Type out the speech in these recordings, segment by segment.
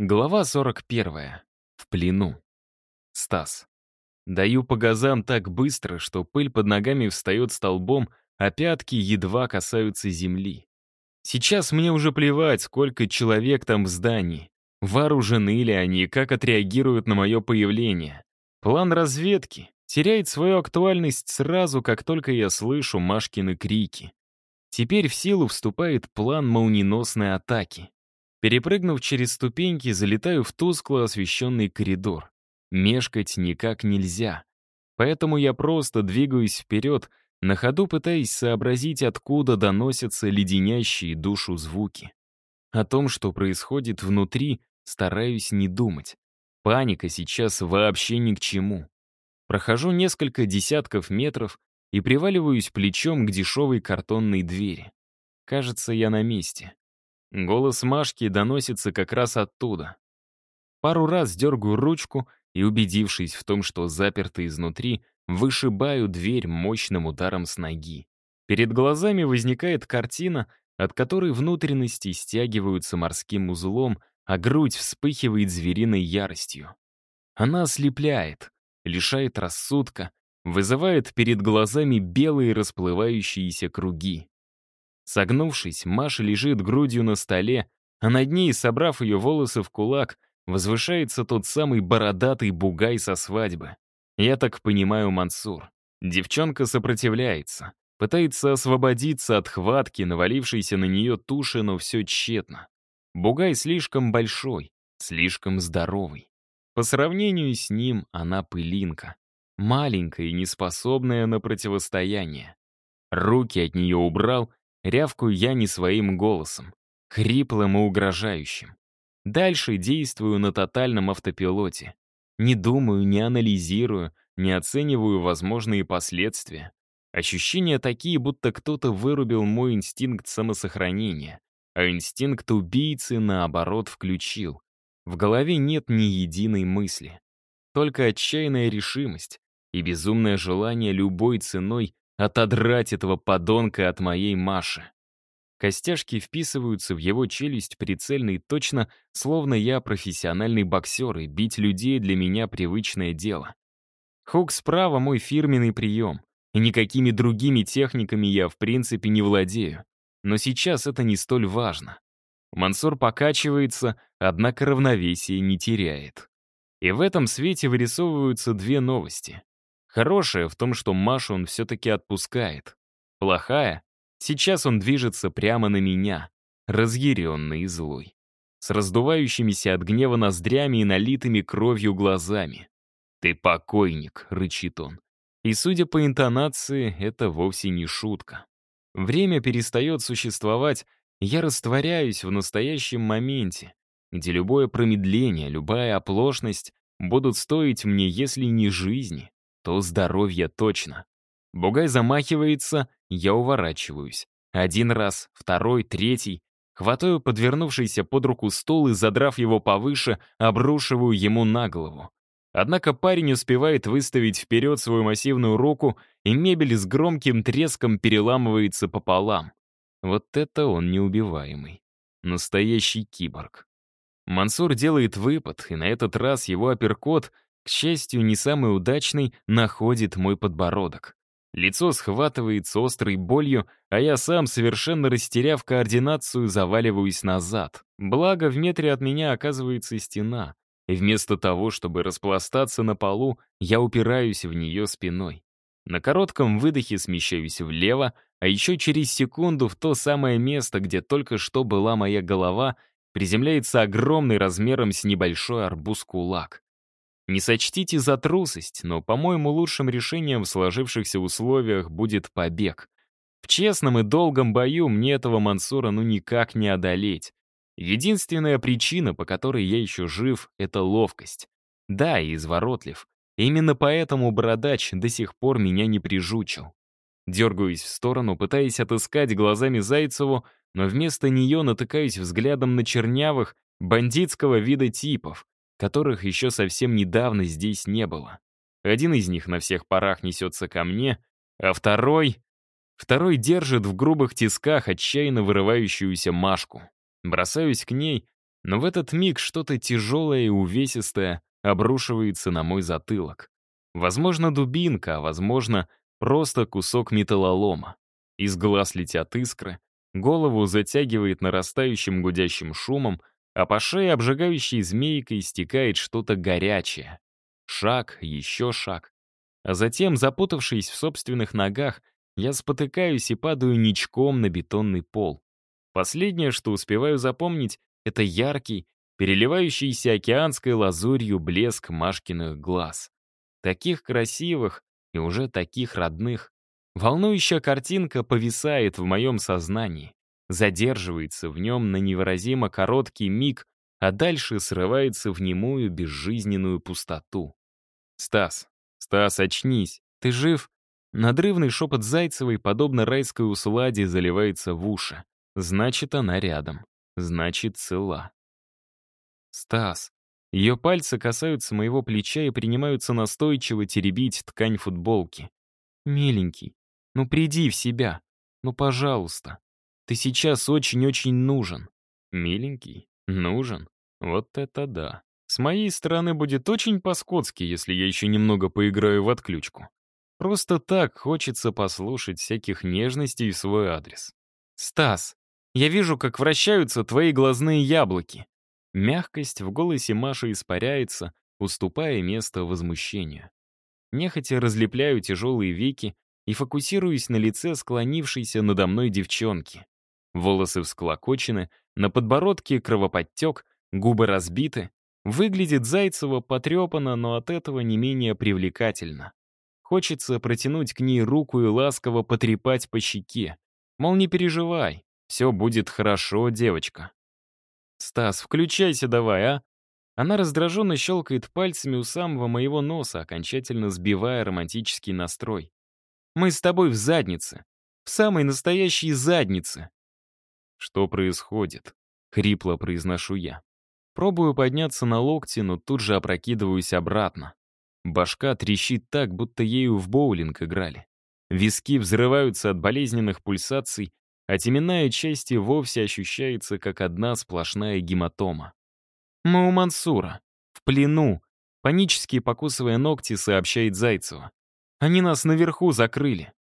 Глава 41. В плену. Стас. Даю по газам так быстро, что пыль под ногами встает столбом, а пятки едва касаются земли. Сейчас мне уже плевать, сколько человек там в здании. Вооружены ли они, как отреагируют на мое появление. План разведки теряет свою актуальность сразу, как только я слышу Машкины крики. Теперь в силу вступает план молниеносной атаки. Перепрыгнув через ступеньки, залетаю в тускло освещенный коридор. Мешкать никак нельзя. Поэтому я просто двигаюсь вперед, на ходу пытаясь сообразить, откуда доносятся леденящие душу звуки. О том, что происходит внутри, стараюсь не думать. Паника сейчас вообще ни к чему. Прохожу несколько десятков метров и приваливаюсь плечом к дешевой картонной двери. Кажется, я на месте. Голос Машки доносится как раз оттуда. Пару раз дергаю ручку и, убедившись в том, что заперто изнутри, вышибаю дверь мощным ударом с ноги. Перед глазами возникает картина, от которой внутренности стягиваются морским узлом, а грудь вспыхивает звериной яростью. Она ослепляет, лишает рассудка, вызывает перед глазами белые расплывающиеся круги. Согнувшись, Маша лежит грудью на столе, а над ней, собрав ее волосы в кулак, возвышается тот самый бородатый бугай со свадьбы. Я так понимаю, Мансур. Девчонка сопротивляется, пытается освободиться от хватки, навалившейся на нее туши, но все тщетно. Бугай слишком большой, слишком здоровый. По сравнению с ним она пылинка. Маленькая и неспособная на противостояние. Руки от нее убрал Рявкую я не своим голосом, хриплым и угрожающим. Дальше действую на тотальном автопилоте. Не думаю, не анализирую, не оцениваю возможные последствия. Ощущения такие, будто кто-то вырубил мой инстинкт самосохранения, а инстинкт убийцы, наоборот, включил. В голове нет ни единой мысли. Только отчаянная решимость и безумное желание любой ценой отодрать этого подонка от моей Маши. Костяшки вписываются в его челюсть прицельно и точно, словно я профессиональный боксер, и бить людей для меня привычное дело. Хук справа — мой фирменный прием, и никакими другими техниками я в принципе не владею. Но сейчас это не столь важно. Мансур покачивается, однако равновесие не теряет. И в этом свете вырисовываются две новости. Хорошая в том, что Машу он все-таки отпускает. Плохая — сейчас он движется прямо на меня, разъяренный и злой. С раздувающимися от гнева ноздрями и налитыми кровью глазами. «Ты покойник», — рычит он. И, судя по интонации, это вовсе не шутка. Время перестает существовать, я растворяюсь в настоящем моменте, где любое промедление, любая оплошность будут стоить мне, если не жизни, то здоровье точно. Бугай замахивается, я уворачиваюсь. Один раз, второй, третий. Хватаю подвернувшийся под руку стул и, задрав его повыше, обрушиваю ему на голову. Однако парень успевает выставить вперед свою массивную руку, и мебель с громким треском переламывается пополам. Вот это он неубиваемый. Настоящий киборг. Мансур делает выпад, и на этот раз его апперкот — к счастью, не самый удачный находит мой подбородок. Лицо схватывается острой болью, а я сам, совершенно растеряв координацию, заваливаюсь назад. Благо, в метре от меня оказывается стена, и вместо того, чтобы распластаться на полу, я упираюсь в нее спиной. На коротком выдохе смещаюсь влево, а еще через секунду в то самое место, где только что была моя голова, приземляется огромный размером с небольшой арбуз кулак. Не сочтите за трусость, но, по-моему, лучшим решением в сложившихся условиях будет побег. В честном и долгом бою мне этого Мансура ну никак не одолеть. Единственная причина, по которой я еще жив, — это ловкость. Да, и изворотлив. Именно поэтому бородач до сих пор меня не прижучил. Дергаюсь в сторону, пытаясь отыскать глазами Зайцеву, но вместо нее натыкаюсь взглядом на чернявых, бандитского вида типов, которых еще совсем недавно здесь не было. Один из них на всех парах несется ко мне, а второй... Второй держит в грубых тисках отчаянно вырывающуюся Машку. Бросаюсь к ней, Но в этот миг что-то тяжелое и увесистое обрушивается на мой затылок. Возможно, дубинка, а возможно, просто кусок металлолома. Из глаз летят искры, голову затягивает нарастающим гудящим шумом, а по шее обжигающей змейкой стекает что-то горячее. Шаг, еще шаг. А затем, запутавшись в собственных ногах, я спотыкаюсь и падаю ничком на бетонный пол. Последнее, что успеваю запомнить, это яркий, переливающийся океанской лазурью блеск Машкиных глаз. Таких красивых и уже таких родных. Волнующая картинка повисает в моем сознании, задерживается в нем на невыразимо короткий миг, а дальше срывается в немую безжизненную пустоту. «Стас, Стас, очнись, ты жив?» Надрывный шепот Зайцевой, подобно райской усладе, заливается в уши. Значит, она рядом. Значит, цела. Стас. Ее пальцы касаются моего плеча и принимаются настойчиво теребить ткань футболки. «Миленький, ну приди в себя. Ну, пожалуйста. Ты сейчас очень-очень нужен». «Миленький? Нужен? Вот это да. С моей стороны будет очень по-скотски, если я еще немного поиграю в отключку. Просто так хочется послушать всяких нежностей в свой адрес. «Стас, я вижу, как вращаются твои глазные яблоки». Мягкость в голосе Маши испаряется, уступая место возмущению. Нехотя разлепляю тяжелые веки и фокусируюсь на лице склонившейся надо мной девчонки. Волосы всклокочены, на подбородке кровоподтек, губы разбиты. Выглядит Зайцева потрепанно, но от этого не менее привлекательно. Хочется протянуть к ней руку и ласково потрепать по щеке. Мол, не переживай, все будет хорошо, девочка. «Стас, включайся давай, а?» Она раздраженно щелкает пальцами у самого моего носа, окончательно сбивая романтический настрой. «Мы с тобой в заднице. В самой настоящей заднице». «Что происходит?» — хрипло произношу я. Пробую подняться на локти, но тут же опрокидываюсь обратно. Башка трещит так, будто ею в боулинг играли. Виски взрываются от болезненных пульсаций, а теменная часть и вовсе ощущается, как одна сплошная гематома. «Мы у Мансура. В плену», — панически покусывая ногти, сообщает Зайцева. «Они нас наверху закрыли».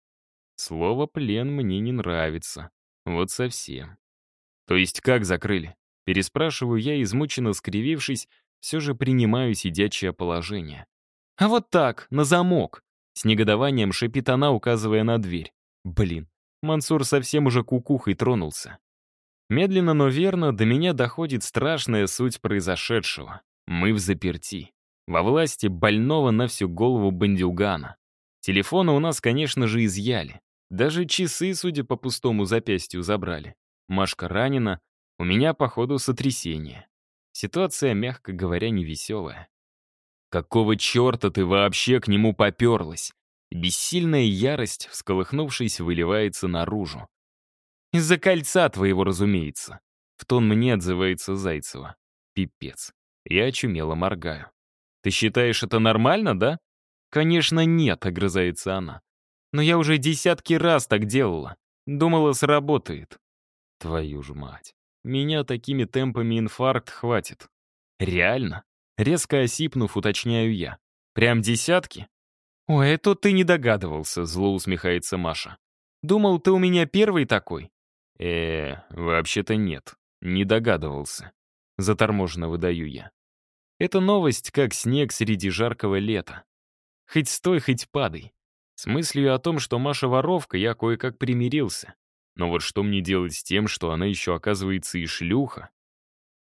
Слово «плен» мне не нравится. Вот совсем. То есть как закрыли? Переспрашиваю я, измученно скривившись, все же принимаю сидячее положение. «А вот так, на замок!» С негодованием шипит она, указывая на дверь. Блин, Мансур совсем уже кукухой тронулся. Медленно, но верно до меня доходит страшная суть произошедшего. Мы в заперти. Во власти больного на всю голову бандюгана. Телефоны у нас, конечно же, изъяли. Даже часы, судя по пустому запястью, забрали. Машка ранена, у меня, походу, сотрясение. Ситуация, мягко говоря, невеселая. Какого черта ты вообще к нему поперлась? Бессильная ярость, всколыхнувшись, выливается наружу. «Из-за кольца твоего, разумеется», — в тон мне отзывается Зайцева. Пипец. Я очумело моргаю. «Ты считаешь это нормально, да?» «Конечно нет», — огрызается она. «Но я уже десятки раз так делала. Думала, сработает». «Твою ж мать. Меня такими темпами инфаркт хватит». «Реально?» Резко осипнув, уточняю я. «Прям десятки?» «Ой, это ты не догадывался», — зло усмехается Маша. «Думал, ты у меня первый такой?» э вообще-то нет, не догадывался. Заторможенно выдаю я. Это новость, как снег среди жаркого лета. Хоть стой, хоть падай. С мыслью о том, что Маша воровка, я кое-как примирился. Но вот что мне делать с тем, что она еще оказывается и шлюха?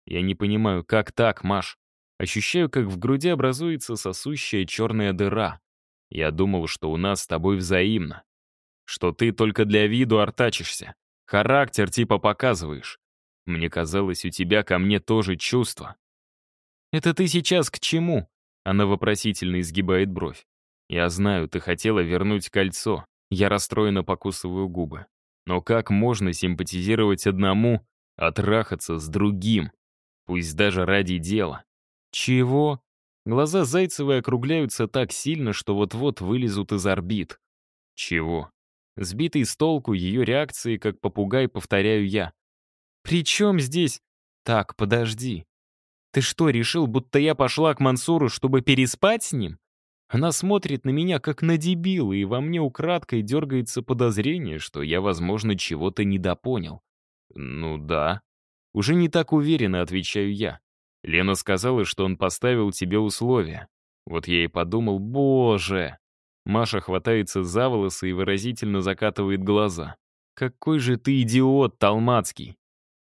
Я не понимаю, как так, Маш? Ощущаю, как в груди образуется сосущая черная дыра. Я думал, что у нас с тобой взаимно. Что ты только для виду артачишься. Характер типа показываешь. Мне казалось, у тебя ко мне тоже чувства. «Это ты сейчас к чему?» Она вопросительно изгибает бровь. «Я знаю, ты хотела вернуть кольцо». Я расстроенно покусываю губы. Но как можно симпатизировать одному, а трахаться с другим? Пусть даже ради дела. «Чего?» Глаза Зайцевой округляются так сильно, что вот-вот вылезут из орбит. «Чего?» Сбитый с толку ее реакции, как попугай, повторяю я. «При чем здесь?» Так, подожди. Ты что, решил, будто я пошла к Мансуру, чтобы переспать с ним? Она смотрит на меня, как на дебила, и во мне украдкой дергается подозрение, что я, возможно, чего-то недопонял. Ну да. Уже не так уверенно отвечаю я. Лена сказала, что он поставил тебе условия. Вот я и подумал, боже. Маша хватается за волосы и выразительно закатывает глаза. «Какой же ты идиот, Талмацкий!»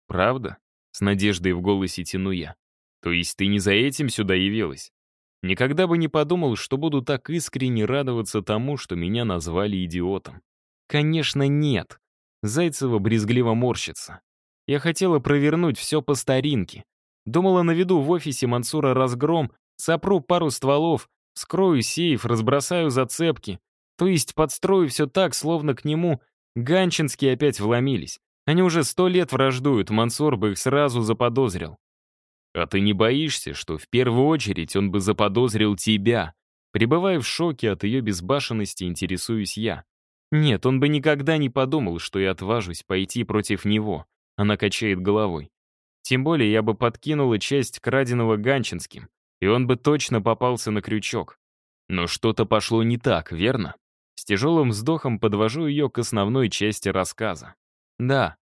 «Правда?» — с надеждой в голосе тяну я. «То есть ты не за этим сюда явилась?» Никогда бы не подумал, что буду так искренне радоваться тому, что меня назвали идиотом. Конечно, нет. Зайцева брезгливо морщится. Я хотела провернуть все по старинке. Думала, наведу в офисе Мансура разгром, сопру пару стволов, скрою сейф, разбросаю зацепки. То есть подстрою все так, словно к нему ганчинские опять вломились. Они уже сто лет враждуют, Мансур бы их сразу заподозрил. А ты не боишься, что в первую очередь он бы заподозрил тебя? Пребывая в шоке от ее безбашенности, интересуюсь я. Нет, он бы никогда не подумал, что я отважусь пойти против него. Она качает головой. Тем более я бы подкинула часть краденого Ганчинским, и он бы точно попался на крючок. Но что-то пошло не так, верно? С тяжелым вздохом подвожу ее к основной части рассказа. Да,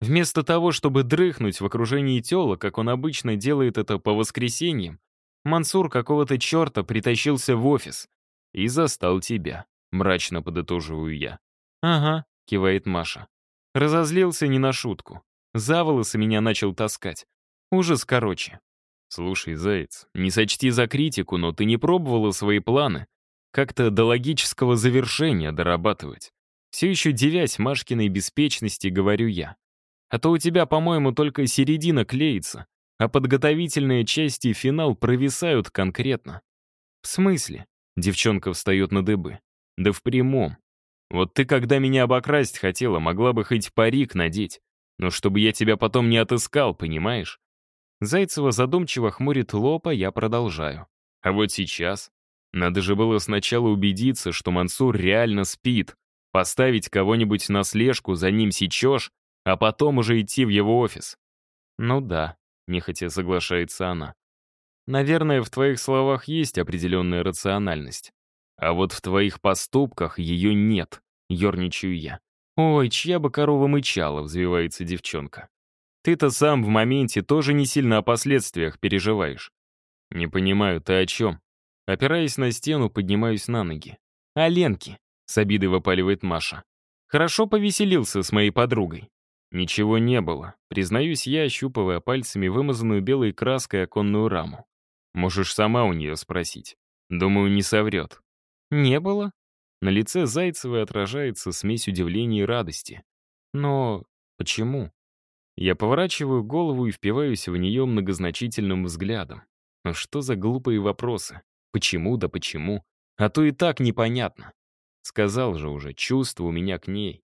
Вместо того, чтобы дрыхнуть в окружении тела, как он обычно делает это по воскресеньям, Мансур какого-то черта притащился в офис и застал тебя. Мрачно подытоживаю я. «Ага», — кивает Маша. Разозлился не на шутку. За волосы меня начал таскать. Ужас короче. «Слушай, Заяц, не сочти за критику, но ты не пробовала свои планы как-то до логического завершения дорабатывать. Все еще девясь Машкиной беспечности, говорю я. А то у тебя, по-моему, только середина клеится, а подготовительные части и финал провисают конкретно. В смысле? Девчонка встает на дыбы. Да в прямом. Вот ты, когда меня обокрасть хотела, могла бы хоть парик надеть. Но чтобы я тебя потом не отыскал, понимаешь? Зайцева задумчиво хмурит лоб, а я продолжаю. А вот сейчас надо же было сначала убедиться, что Мансур реально спит, поставить кого-нибудь на слежку, за ним сечешь, а потом уже идти в его офис. Ну да, нехотя соглашается она. Наверное, в твоих словах есть определенная рациональность. А вот в твоих поступках ее нет, ерничаю я. Ой, чья бы корова мычала, взвивается девчонка. Ты-то сам в моменте тоже не сильно о последствиях переживаешь. Не понимаю, ты о чем? Опираясь на стену, поднимаюсь на ноги. «О Ленке», — с обидой выпаливает Маша. «Хорошо повеселился с моей подругой. Ничего не было, признаюсь я, ощупывая пальцами вымазанную белой краской оконную раму. Можешь сама у нее спросить. Думаю, не соврет. Не было. На лице Зайцевой отражается смесь удивления и радости. Но почему? Я поворачиваю голову и впиваюсь в нее многозначительным взглядом. Но что за глупые вопросы? Почему да почему? А то и так непонятно. Сказал же уже, чувство у меня к ней.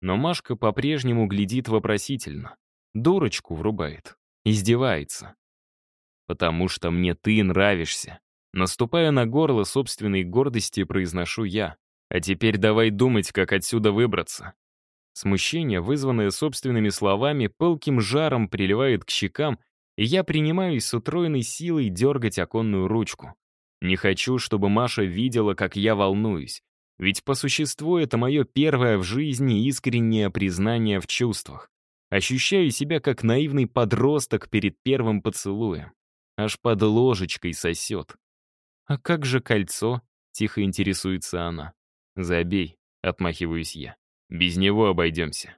Но Машка по-прежнему глядит вопросительно. Дурочку врубает. Издевается. «Потому что мне ты нравишься». Наступая на горло собственной гордости, произношу я. А теперь давай думать, как отсюда выбраться. Смущение, вызванное собственными словами, пылким жаром приливает к щекам, и я принимаюсь с утроенной силой дергать оконную ручку. Не хочу, чтобы Маша видела, как я волнуюсь. Ведь по существу это мое первое в жизни искреннее признание в чувствах. Ощущаю себя как наивный подросток перед первым поцелуем. Аж под ложечкой сосет. «А как же кольцо?» — тихо интересуется она. «Забей», — отмахиваюсь я. «Без него обойдемся».